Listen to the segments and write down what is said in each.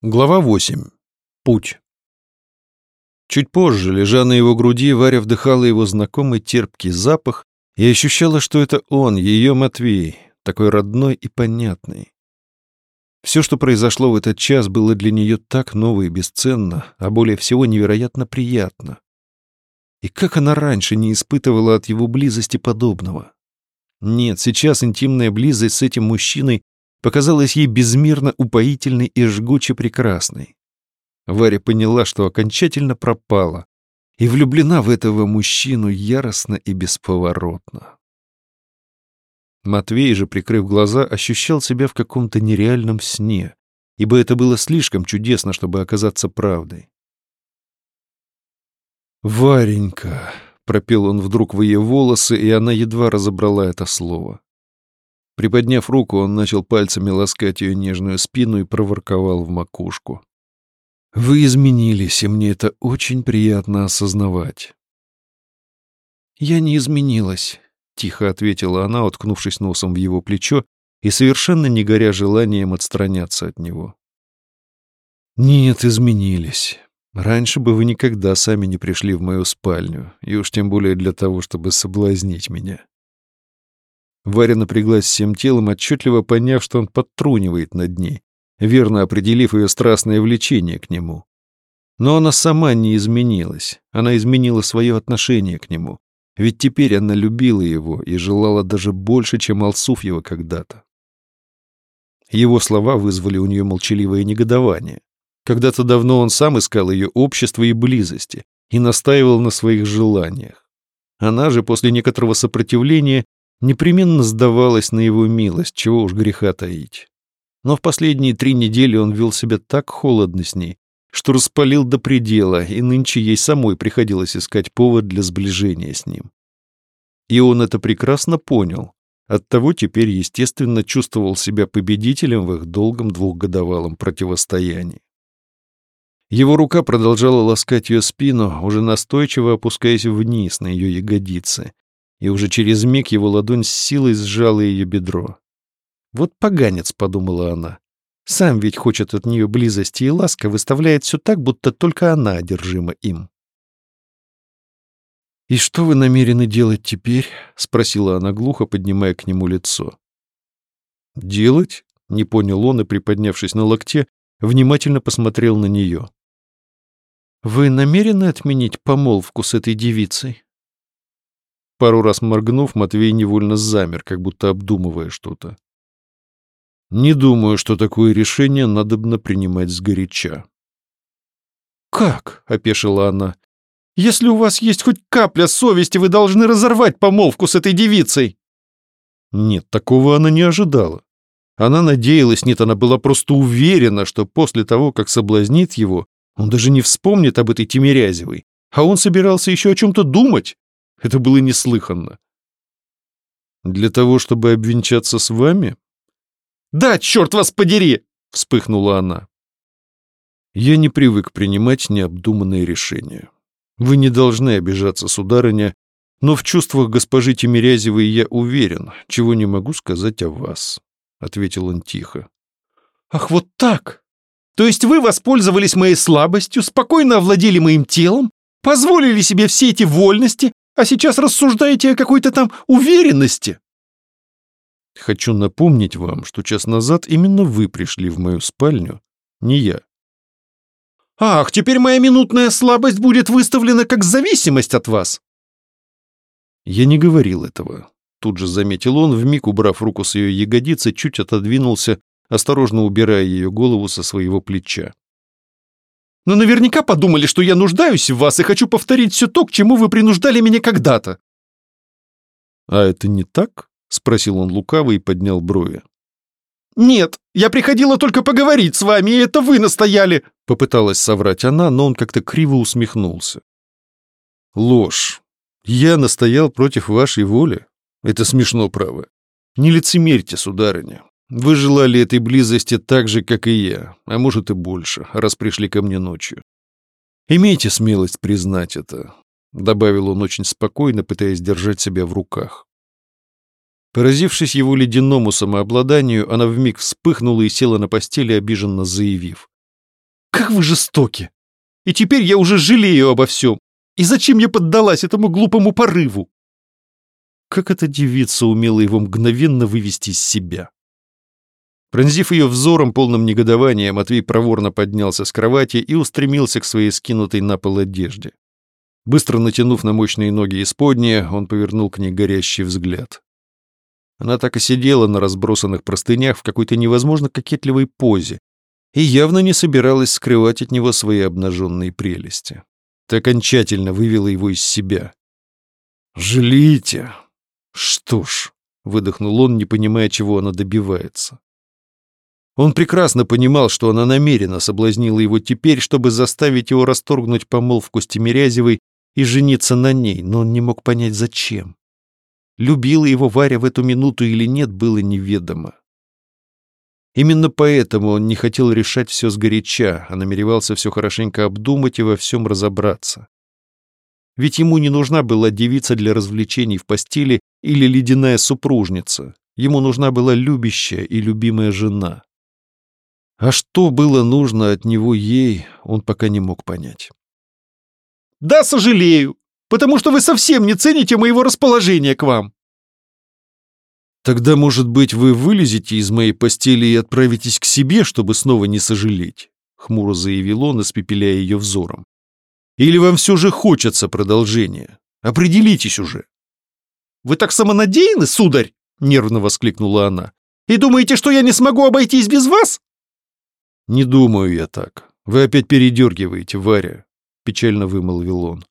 Глава 8. Путь. Чуть позже, лежа на его груди, Варя вдыхала его знакомый терпкий запах и ощущала, что это он, ее Матвей, такой родной и понятный. Все, что произошло в этот час, было для нее так ново и бесценно, а более всего невероятно приятно. И как она раньше не испытывала от его близости подобного? Нет, сейчас интимная близость с этим мужчиной показалась ей безмерно упоительной и жгуче прекрасной. Варя поняла, что окончательно пропала и влюблена в этого мужчину яростно и бесповоротно. Матвей же, прикрыв глаза, ощущал себя в каком-то нереальном сне, ибо это было слишком чудесно, чтобы оказаться правдой. «Варенька!» — пропел он вдруг в ее волосы, и она едва разобрала это слово. Приподняв руку, он начал пальцами ласкать ее нежную спину и проворковал в макушку. «Вы изменились, и мне это очень приятно осознавать». «Я не изменилась», — тихо ответила она, уткнувшись носом в его плечо и совершенно не горя желанием отстраняться от него. «Нет, изменились. Раньше бы вы никогда сами не пришли в мою спальню, и уж тем более для того, чтобы соблазнить меня. Варя напряглась всем телом, отчетливо поняв, что он подтрунивает над ней, верно определив ее страстное влечение к нему. Но она сама не изменилась, она изменила свое отношение к нему, ведь теперь она любила его и желала даже больше, чем Алсуфьева когда-то. Его слова вызвали у нее молчаливое негодование. Когда-то давно он сам искал ее общество и близости и настаивал на своих желаниях. Она же после некоторого сопротивления непременно сдавалась на его милость, чего уж греха таить. Но в последние три недели он вел себя так холодно с ней, что распалил до предела, и нынче ей самой приходилось искать повод для сближения с ним. И он это прекрасно понял, оттого теперь, естественно, чувствовал себя победителем в их долгом двухгодовалом противостоянии. Его рука продолжала ласкать ее спину, уже настойчиво опускаясь вниз на ее ягодицы, и уже через миг его ладонь с силой сжала ее бедро. «Вот поганец», — подумала она. «Сам ведь хочет от нее близости и ласка, выставляет все так, будто только она одержима им». «И что вы намерены делать теперь?» — спросила она глухо, поднимая к нему лицо. «Делать?» — не понял он и, приподнявшись на локте, внимательно посмотрел на нее. «Вы намерены отменить помолвку с этой девицей?» Пару раз моргнув, Матвей невольно замер, как будто обдумывая что-то. Не думаю, что такое решение надобно принимать сгоряча. «Как?» — опешила она. «Если у вас есть хоть капля совести, вы должны разорвать помолвку с этой девицей!» Нет, такого она не ожидала. Она надеялась, нет, она была просто уверена, что после того, как соблазнит его, он даже не вспомнит об этой Тимирязевой, а он собирался еще о чем-то думать. Это было неслыханно. «Для того, чтобы обвенчаться с вами?» «Да, черт вас подери!» — вспыхнула она. «Я не привык принимать необдуманные решения. Вы не должны обижаться, сударыня, но в чувствах госпожи Тимирязевой я уверен, чего не могу сказать о вас», — ответил он тихо. «Ах, вот так! То есть вы воспользовались моей слабостью, спокойно овладели моим телом, позволили себе все эти вольности, а сейчас рассуждаете о какой-то там уверенности. Хочу напомнить вам, что час назад именно вы пришли в мою спальню, не я. Ах, теперь моя минутная слабость будет выставлена как зависимость от вас. Я не говорил этого. Тут же заметил он, вмиг убрав руку с ее ягодицы, чуть отодвинулся, осторожно убирая ее голову со своего плеча но наверняка подумали, что я нуждаюсь в вас и хочу повторить все то, к чему вы принуждали меня когда-то». «А это не так?» — спросил он лукаво и поднял брови. «Нет, я приходила только поговорить с вами, и это вы настояли!» Попыталась соврать она, но он как-то криво усмехнулся. «Ложь. Я настоял против вашей воли. Это смешно, право. Не лицемерьте, сударыня. Вы желали этой близости так же, как и я, а может и больше, раз пришли ко мне ночью. Имейте смелость признать это, — добавил он очень спокойно, пытаясь держать себя в руках. Поразившись его ледяному самообладанию, она вмиг вспыхнула и села на постели, обиженно заявив. Ах вы жестоки! И теперь я уже жалею обо всем. И зачем я поддалась этому глупому порыву? Как эта девица умела его мгновенно вывести из себя. Пронзив ее взором, полным негодования, Матвей проворно поднялся с кровати и устремился к своей скинутой на пол одежде. Быстро натянув на мощные ноги исподние, он повернул к ней горящий взгляд. Она так и сидела на разбросанных простынях в какой-то невозможно кокетливой позе и явно не собиралась скрывать от него свои обнаженные прелести. Это окончательно вывело его из себя. «Жалите!» «Что ж», — выдохнул он, не понимая, чего она добивается. Он прекрасно понимал, что она намеренно соблазнила его теперь, чтобы заставить его расторгнуть помолвку с Тимирязевой и жениться на ней, но он не мог понять, зачем. Любила его Варя в эту минуту или нет, было неведомо. Именно поэтому он не хотел решать все сгоряча, а намеревался все хорошенько обдумать и во всем разобраться. Ведь ему не нужна была девица для развлечений в постели или ледяная супружница. Ему нужна была любящая и любимая жена. А что было нужно от него ей, он пока не мог понять. «Да, сожалею, потому что вы совсем не цените моего расположения к вам». «Тогда, может быть, вы вылезете из моей постели и отправитесь к себе, чтобы снова не сожалеть?» — хмуро заявил он, испепеляя ее взором. «Или вам все же хочется продолжения? Определитесь уже!» «Вы так самонадеянны, сударь?» — нервно воскликнула она. «И думаете, что я не смогу обойтись без вас?» «Не думаю я так. Вы опять передергиваете, Варя», — печально вымолвил он.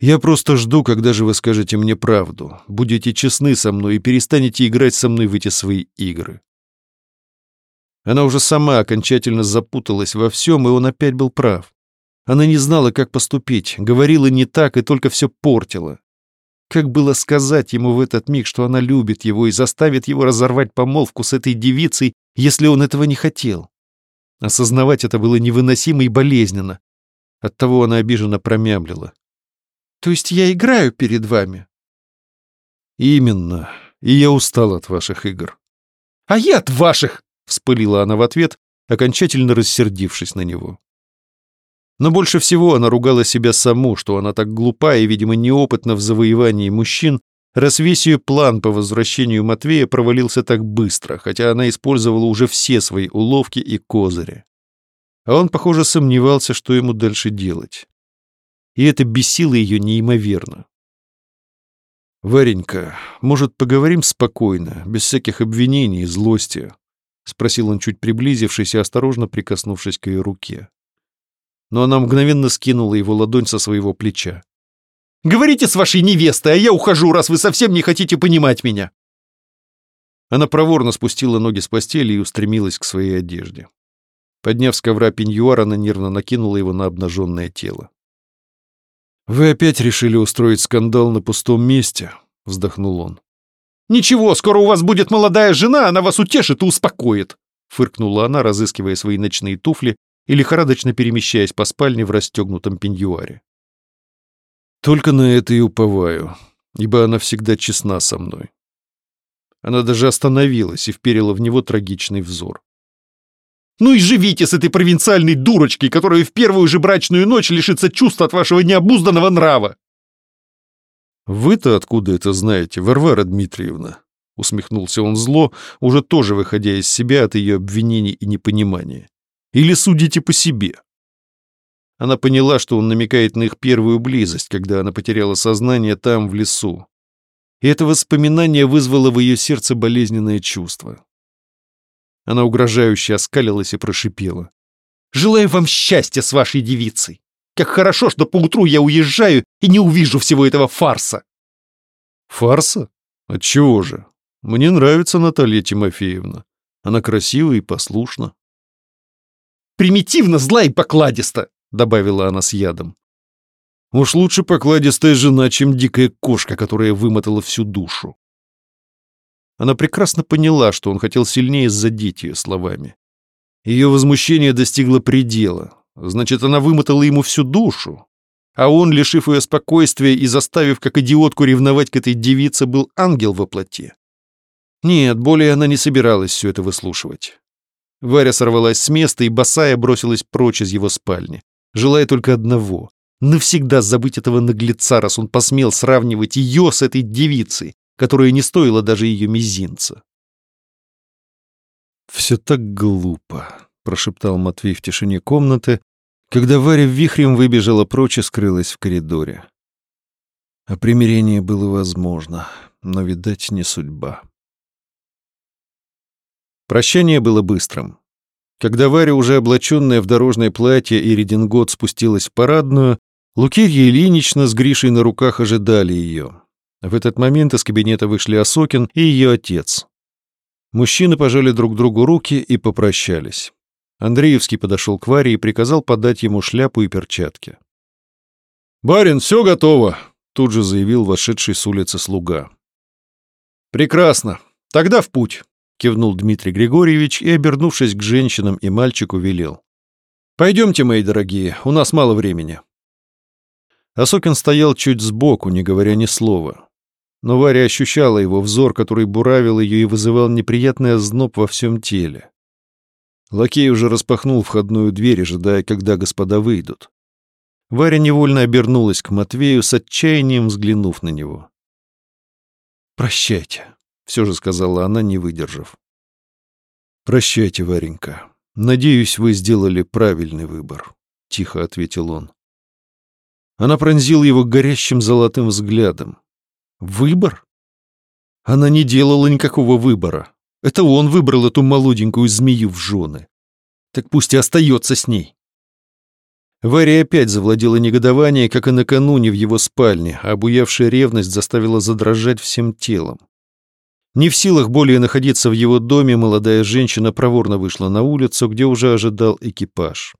«Я просто жду, когда же вы скажете мне правду, будете честны со мной и перестанете играть со мной в эти свои игры». Она уже сама окончательно запуталась во всем, и он опять был прав. Она не знала, как поступить, говорила не так и только все портила. Как было сказать ему в этот миг, что она любит его и заставит его разорвать помолвку с этой девицей, если он этого не хотел? Осознавать это было невыносимо и болезненно. Оттого она обиженно промямлила. «То есть я играю перед вами?» «Именно. И я устал от ваших игр». «А я от ваших!» — вспылила она в ответ, окончательно рассердившись на него. Но больше всего она ругала себя саму, что она так глупа и, видимо, неопытна в завоевании мужчин, Раз весь ее план по возвращению Матвея провалился так быстро, хотя она использовала уже все свои уловки и козыри. А он, похоже, сомневался, что ему дальше делать. И это бесило ее неимоверно. «Варенька, может, поговорим спокойно, без всяких обвинений и злости?» — спросил он, чуть приблизившись и осторожно прикоснувшись к ее руке. Но она мгновенно скинула его ладонь со своего плеча. Говорите с вашей невестой, а я ухожу, раз вы совсем не хотите понимать меня!» Она проворно спустила ноги с постели и устремилась к своей одежде. Подняв с ковра пеньюар, она нервно накинула его на обнаженное тело. «Вы опять решили устроить скандал на пустом месте?» — вздохнул он. «Ничего, скоро у вас будет молодая жена, она вас утешит и успокоит!» — фыркнула она, разыскивая свои ночные туфли и лихорадочно перемещаясь по спальне в расстегнутом пеньюаре. Только на это и уповаю, ибо она всегда честна со мной. Она даже остановилась и вперила в него трагичный взор. «Ну и живите с этой провинциальной дурочкой, которая в первую же брачную ночь лишится чувства от вашего необузданного нрава!» «Вы-то откуда это знаете, Варвара Дмитриевна?» Усмехнулся он зло, уже тоже выходя из себя от ее обвинений и непонимания. «Или судите по себе?» Она поняла, что он намекает на их первую близость, когда она потеряла сознание там, в лесу. И это воспоминание вызвало в ее сердце болезненное чувство. Она угрожающе оскалилась и прошипела. «Желаю вам счастья с вашей девицей! Как хорошо, что поутру я уезжаю и не увижу всего этого фарса!» «Фарса? Отчего же? Мне нравится Наталья Тимофеевна. Она красива и послушна». «Примитивно, зла и покладиста!» — добавила она с ядом. «Уж лучше покладистая жена, чем дикая кошка, которая вымотала всю душу». Она прекрасно поняла, что он хотел сильнее задеть ее словами. Ее возмущение достигло предела. Значит, она вымотала ему всю душу. А он, лишив ее спокойствия и заставив как идиотку ревновать к этой девице, был ангел во плоти. Нет, более она не собиралась все это выслушивать. Варя сорвалась с места и босая бросилась прочь из его спальни, желая только одного — навсегда забыть этого наглеца, раз он посмел сравнивать ее с этой девицей, которая не стоила даже ее мизинца. «Все так глупо», — прошептал Матвей в тишине комнаты, когда Варя вихрем выбежала прочь и скрылась в коридоре. А примирение было возможно, но, видать, не судьба. Прощание было быстрым. Когда Варя, уже облаченная в дорожное платье и редингот, спустилась в парадную, Лукерья Ильинична с Гришей на руках ожидали ее. В этот момент из кабинета вышли Осокин и ее отец. Мужчины пожали друг другу руки и попрощались. Андреевский подошел к Варе и приказал подать ему шляпу и перчатки. «Барин, все готово!» — тут же заявил вошедший с улицы слуга. «Прекрасно. Тогда в путь!» — кивнул Дмитрий Григорьевич и, обернувшись к женщинам и мальчику, велел. «Пойдемте, мои дорогие, у нас мало времени». Осокин стоял чуть сбоку, не говоря ни слова. Но Варя ощущала его взор, который буравил ее и вызывал неприятный озноб во всем теле. Лакей уже распахнул входную дверь, ожидая, когда господа выйдут. Варя невольно обернулась к Матвею с отчаянием, взглянув на него. «Прощайте», все же сказала она, не выдержав. «Прощайте, Варенька. Надеюсь, вы сделали правильный выбор», — тихо ответил он. Она пронзила его горящим золотым взглядом. «Выбор?» Она не делала никакого выбора. Это он выбрал эту молоденькую змею в жены. Так пусть и остается с ней. Варя опять завладела негодование, как и накануне в его спальне, а обуявшая ревность заставила задрожать всем телом. Не в силах более находиться в его доме, молодая женщина проворно вышла на улицу, где уже ожидал экипаж.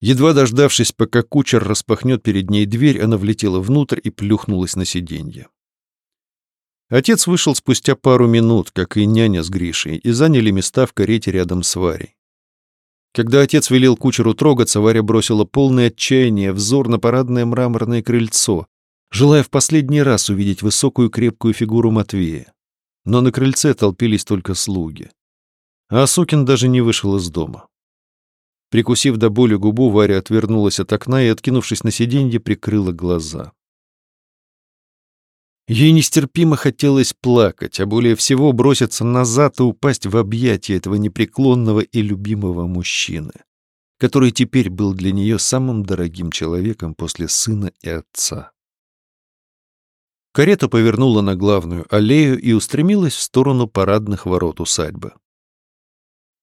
Едва дождавшись, пока кучер распахнет перед ней дверь, она влетела внутрь и плюхнулась на сиденье. Отец вышел спустя пару минут, как и няня с Гришей, и заняли места в карете рядом с Варей. Когда отец велел кучеру трогаться, Варя бросила полное отчаяние взор на парадное мраморное крыльцо, желая в последний раз увидеть высокую крепкую фигуру Матвея но на крыльце толпились только слуги. А Осокин даже не вышел из дома. Прикусив до боли губу, Варя отвернулась от окна и, откинувшись на сиденье, прикрыла глаза. Ей нестерпимо хотелось плакать, а более всего броситься назад и упасть в объятия этого непреклонного и любимого мужчины, который теперь был для нее самым дорогим человеком после сына и отца. Карета повернула на главную аллею и устремилась в сторону парадных ворот усадьбы.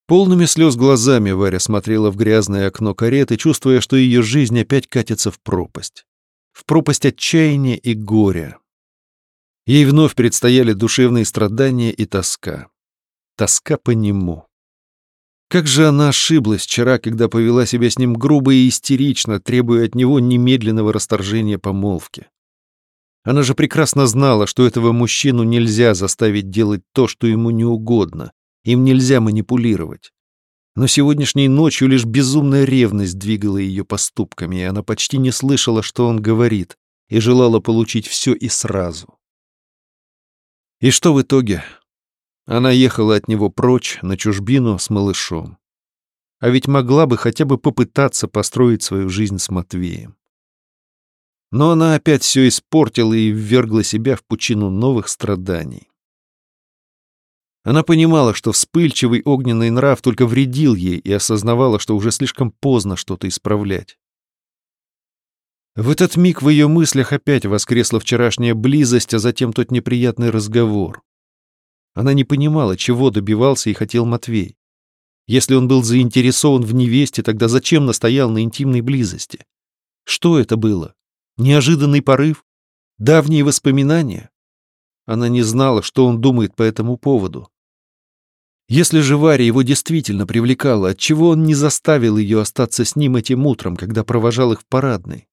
Полными слез глазами Варя смотрела в грязное окно кареты, чувствуя, что ее жизнь опять катится в пропасть. В пропасть отчаяния и горя. Ей вновь предстояли душевные страдания и тоска. Тоска по нему. Как же она ошиблась вчера, когда повела себя с ним грубо и истерично, требуя от него немедленного расторжения помолвки. Она же прекрасно знала, что этого мужчину нельзя заставить делать то, что ему не угодно. Им нельзя манипулировать. Но сегодняшней ночью лишь безумная ревность двигала ее поступками, и она почти не слышала, что он говорит, и желала получить все и сразу. И что в итоге? Она ехала от него прочь, на чужбину, с малышом. А ведь могла бы хотя бы попытаться построить свою жизнь с Матвеем. Но она опять все испортила и ввергла себя в пучину новых страданий. Она понимала, что вспыльчивый огненный нрав только вредил ей и осознавала, что уже слишком поздно что-то исправлять. В этот миг в ее мыслях опять воскресла вчерашняя близость, а затем тот неприятный разговор. Она не понимала, чего добивался и хотел Матвей. Если он был заинтересован в невесте, тогда зачем настоял на интимной близости? Что это было? Неожиданный порыв? Давние воспоминания? Она не знала, что он думает по этому поводу. Если же Варя его действительно привлекала, отчего он не заставил ее остаться с ним этим утром, когда провожал их в парадной?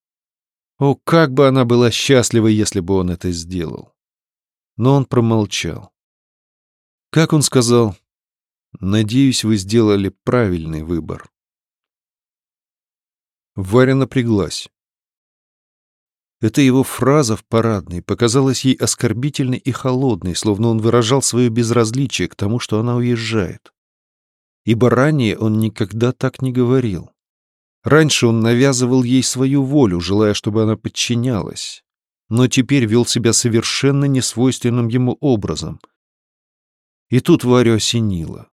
О, как бы она была счастлива, если бы он это сделал. Но он промолчал. Как он сказал, «Надеюсь, вы сделали правильный выбор». Варя напряглась. Эта его фраза в парадной показалась ей оскорбительной и холодной, словно он выражал свое безразличие к тому, что она уезжает. ибо ранее он никогда так не говорил. Раньше он навязывал ей свою волю, желая, чтобы она подчинялась, но теперь вел себя совершенно несвойственным ему образом. И тут Варю осенило.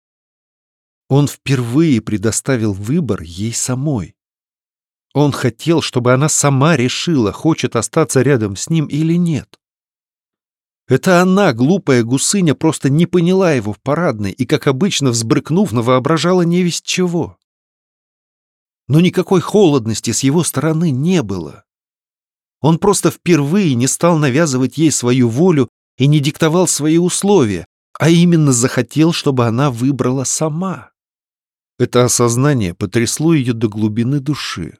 Он впервые предоставил выбор ей самой. Он хотел, чтобы она сама решила, хочет остаться рядом с ним или нет. Это она, глупая гусыня, просто не поняла его в парадной и, как обычно, взбрыкнув, навоображала невесть чего. Но никакой холодности с его стороны не было. Он просто впервые не стал навязывать ей свою волю и не диктовал свои условия, а именно захотел, чтобы она выбрала сама. Это осознание потрясло ее до глубины души.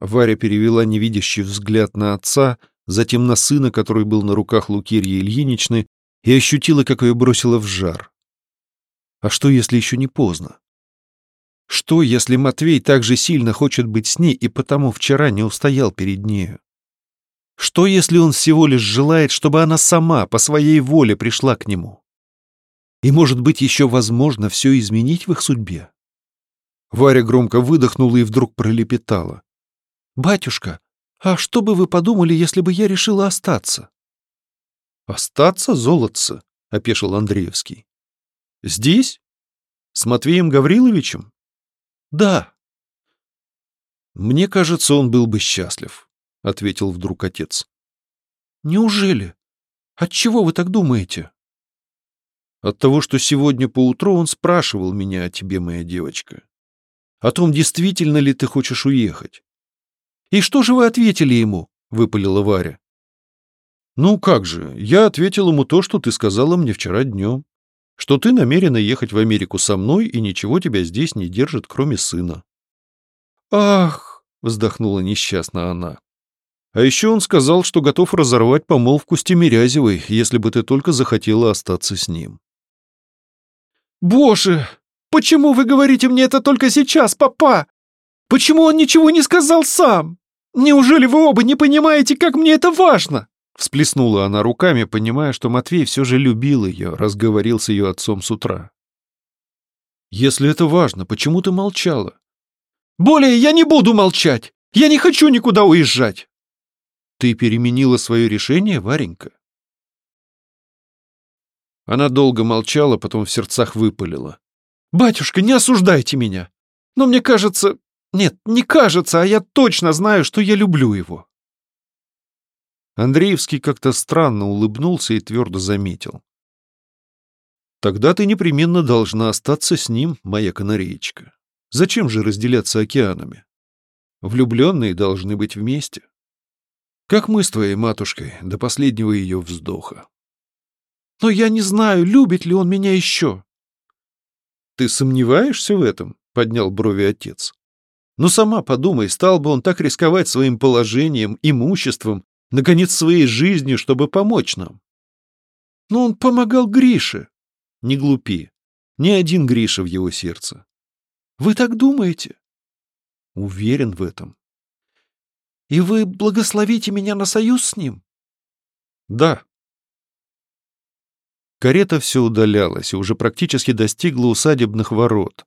Варя перевела невидящий взгляд на отца, затем на сына, который был на руках Лукерьи Ильиничны, и ощутила, как ее бросило в жар. А что, если еще не поздно? Что, если Матвей так же сильно хочет быть с ней и потому вчера не устоял перед нею? Что, если он всего лишь желает, чтобы она сама по своей воле пришла к нему? И, может быть, еще возможно все изменить в их судьбе? Варя громко выдохнула и вдруг пролепетала. «Батюшка, а что бы вы подумали, если бы я решила остаться?» «Остаться, золотце?» — опешил Андреевский. «Здесь? С Матвеем Гавриловичем?» «Да». «Мне кажется, он был бы счастлив», — ответил вдруг отец. «Неужели? Отчего вы так думаете?» «От того, что сегодня поутру он спрашивал меня о тебе, моя девочка. О том, действительно ли ты хочешь уехать. «И что же вы ответили ему?» — выпалила Варя. «Ну как же, я ответил ему то, что ты сказала мне вчера днем, что ты намерена ехать в Америку со мной, и ничего тебя здесь не держит, кроме сына». «Ах!» — вздохнула несчастно она. «А еще он сказал, что готов разорвать помолвку с Тимирязевой, если бы ты только захотела остаться с ним». «Боже! Почему вы говорите мне это только сейчас, папа? Почему он ничего не сказал сам?» Неужели вы оба не понимаете, как мне это важно?» Всплеснула она руками, понимая, что Матвей все же любил ее, разговорил с ее отцом с утра. «Если это важно, почему ты молчала?» «Более я не буду молчать! Я не хочу никуда уезжать!» «Ты переменила свое решение, Варенька?» Она долго молчала, потом в сердцах выпалила. «Батюшка, не осуждайте меня! Но мне кажется, нет, не кажется, а я точно знаю, что я люблю его. Андреевский как-то странно улыбнулся и твердо заметил. Тогда ты непременно должна остаться с ним, моя канареечка. Зачем же разделяться океанами? Влюбленные должны быть вместе. Как мы с твоей матушкой до последнего ее вздоха. Но я не знаю, любит ли он меня еще. Ты сомневаешься в этом? Поднял брови отец. Но сама подумай, стал бы он так рисковать своим положением, имуществом, наконец, своей жизнью, чтобы помочь нам. Но он помогал Грише. Не глупи. Ни один Гриша в его сердце. Вы так думаете? Уверен в этом. И вы благословите меня на союз с ним? Да. Карета все удалялась и уже практически достигла усадебных ворот.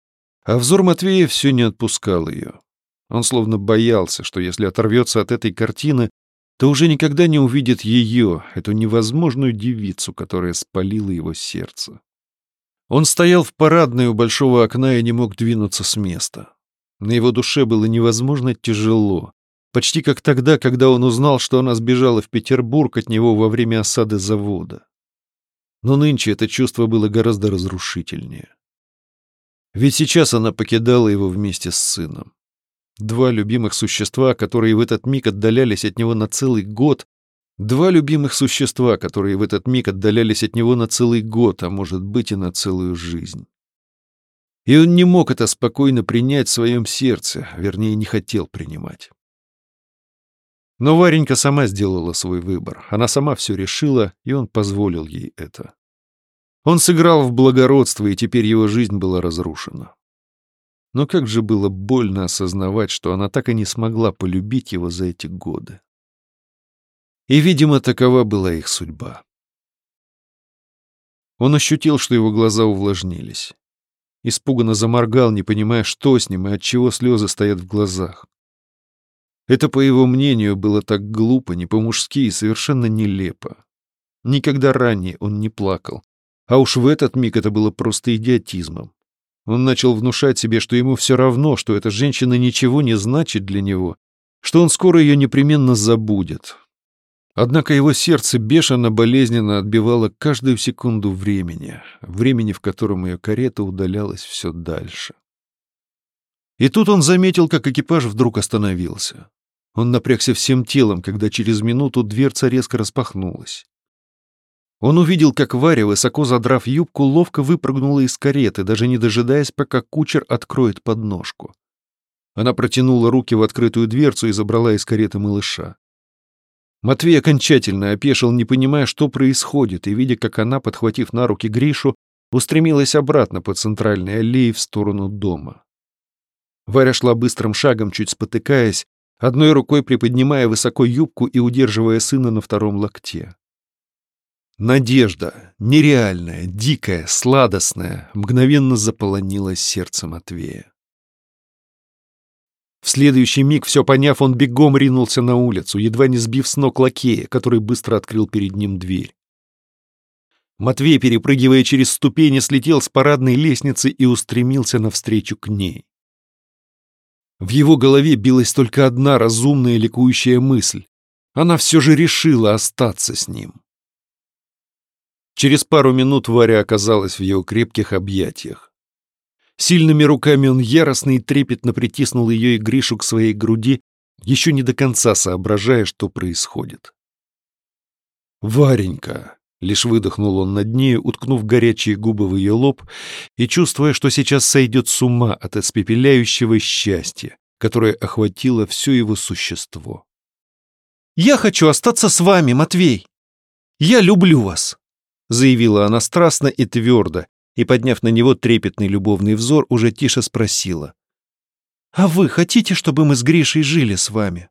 А взор Матвея все не отпускал ее. Он словно боялся, что если оторвется от этой картины, то уже никогда не увидит ее, эту невозможную девицу, которая спалила его сердце. Он стоял в парадной у большого окна и не мог двинуться с места. На его душе было невозможно тяжело, почти как тогда, когда он узнал, что она сбежала в Петербург от него во время осады завода. Но нынче это чувство было гораздо разрушительнее. Ведь сейчас она покидала его вместе с сыном. Два любимых существа, которые в этот миг отдалялись от него на целый год, два любимых существа, которые в этот миг отдалялись от него на целый год, а может быть и на целую жизнь. И он не мог это спокойно принять в своем сердце, вернее, не хотел принимать. Но Варенька сама сделала свой выбор. Она сама все решила, и он позволил ей это. Он сыграл в благородство, и теперь его жизнь была разрушена. Но как же было больно осознавать, что она так и не смогла полюбить его за эти годы. И, видимо, такова была их судьба. Он ощутил, что его глаза увлажнились. Испуганно заморгал, не понимая, что с ним и от чего слезы стоят в глазах. Это, по его мнению, было так глупо, не по-мужски и совершенно нелепо. Никогда ранее он не плакал. А уж в этот миг это было просто идиотизмом. Он начал внушать себе, что ему все равно, что эта женщина ничего не значит для него, что он скоро ее непременно забудет. Однако его сердце бешено болезненно отбивало каждую секунду времени, времени, в котором ее карета удалялась все дальше. И тут он заметил, как экипаж вдруг остановился. Он напрягся всем телом, когда через минуту дверца резко распахнулась. Он увидел, как Варя, высоко задрав юбку, ловко выпрыгнула из кареты, даже не дожидаясь, пока кучер откроет подножку. Она протянула руки в открытую дверцу и забрала из кареты малыша. Матвей окончательно опешил, не понимая, что происходит, и видя, как она, подхватив на руки Гришу, устремилась обратно по центральной аллее в сторону дома. Варя шла быстрым шагом, чуть спотыкаясь, одной рукой приподнимая высоко юбку и удерживая сына на втором локте. Надежда, нереальная, дикая, сладостная, мгновенно заполонила сердце Матвея. В следующий миг, все поняв, он бегом ринулся на улицу, едва не сбив с ног лакея, который быстро открыл перед ним дверь. Матвей, перепрыгивая через ступени, слетел с парадной лестницы и устремился навстречу к ней. В его голове билась только одна разумная ликующая мысль. Она все же решила остаться с ним. Через пару минут Варя оказалась в его крепких объятиях. Сильными руками он яростно и трепетно притиснул ее и Гришу к своей груди, еще не до конца соображая, что происходит. «Варенька!» — лишь выдохнул он над нею, уткнув горячие губы в ее лоб и чувствуя, что сейчас сойдет с ума от испепеляющего счастья, которое охватило все его существо. «Я хочу остаться с вами, Матвей! Я люблю вас!» Заявила она страстно и твердо, и, подняв на него трепетный любовный взор, уже тише спросила. «А вы хотите, чтобы мы с Гришей жили с вами?»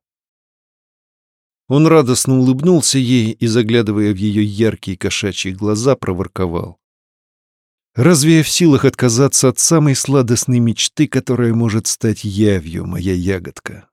Он радостно улыбнулся ей и, заглядывая в ее яркие кошачьи глаза, проворковал. «Разве я в силах отказаться от самой сладостной мечты, которая может стать явью, моя ягодка?»